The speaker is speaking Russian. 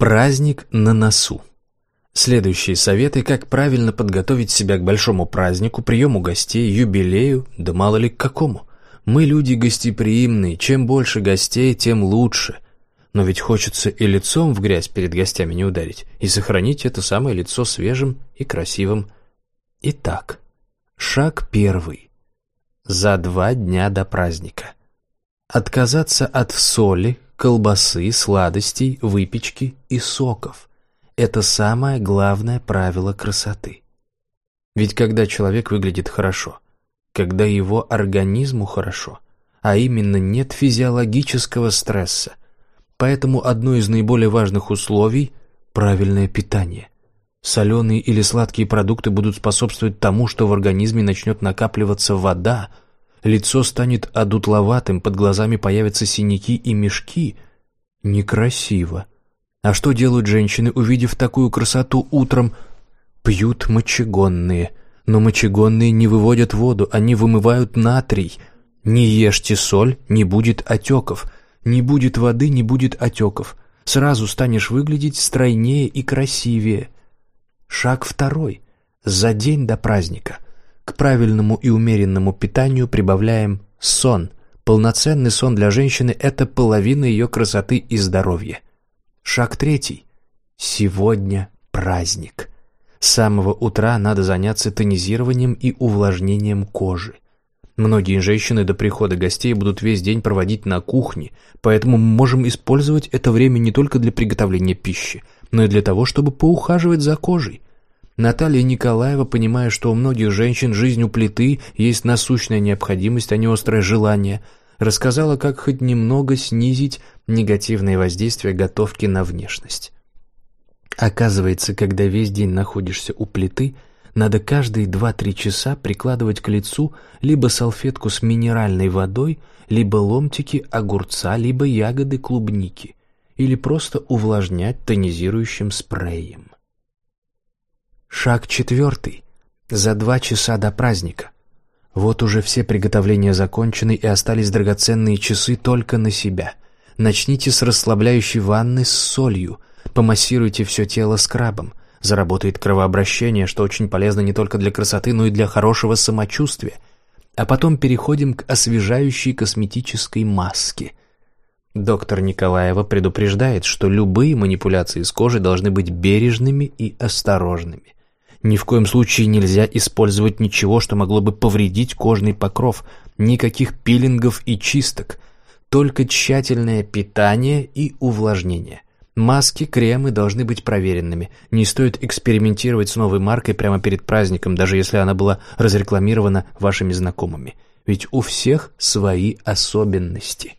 Праздник на носу. Следующие советы, как правильно подготовить себя к большому празднику, приему гостей, юбилею, да мало ли к какому. Мы люди гостеприимные, чем больше гостей, тем лучше. Но ведь хочется и лицом в грязь перед гостями не ударить, и сохранить это самое лицо свежим и красивым. Итак, шаг первый. За два дня до праздника. Отказаться от соли, колбасы, сладостей, выпечки и соков. Это самое главное правило красоты. Ведь когда человек выглядит хорошо, когда его организму хорошо, а именно нет физиологического стресса, поэтому одно из наиболее важных условий – правильное питание. Соленые или сладкие продукты будут способствовать тому, что в организме начнет накапливаться вода – лицо станет одутловатым, под глазами появятся синяки и мешки. Некрасиво. А что делают женщины, увидев такую красоту утром? Пьют мочегонные. Но мочегонные не выводят воду, они вымывают натрий. Не ешьте соль, не будет отеков. Не будет воды, не будет отеков. Сразу станешь выглядеть стройнее и красивее. Шаг второй. За день до праздника – к правильному и умеренному питанию прибавляем сон. Полноценный сон для женщины – это половина ее красоты и здоровья. Шаг третий. Сегодня праздник. С самого утра надо заняться тонизированием и увлажнением кожи. Многие женщины до прихода гостей будут весь день проводить на кухне, поэтому мы можем использовать это время не только для приготовления пищи, но и для того, чтобы поухаживать за кожей. Наталья Николаева, понимая, что у многих женщин жизнь у плиты есть насущная необходимость, а не острое желание, рассказала, как хоть немного снизить негативное воздействие готовки на внешность. Оказывается, когда весь день находишься у плиты, надо каждые 2-3 часа прикладывать к лицу либо салфетку с минеральной водой, либо ломтики огурца, либо ягоды клубники, или просто увлажнять тонизирующим спреем. Шаг четвертый. За два часа до праздника. Вот уже все приготовления закончены и остались драгоценные часы только на себя. Начните с расслабляющей ванны с солью. Помассируйте все тело скрабом. Заработает кровообращение, что очень полезно не только для красоты, но и для хорошего самочувствия. А потом переходим к освежающей косметической маске. Доктор Николаева предупреждает, что любые манипуляции с кожей должны быть бережными и осторожными. Ни в коем случае нельзя использовать ничего, что могло бы повредить кожный покров, никаких пилингов и чисток, только тщательное питание и увлажнение. Маски, кремы должны быть проверенными. Не стоит экспериментировать с новой маркой прямо перед праздником, даже если она была разрекламирована вашими знакомыми. Ведь у всех свои особенности.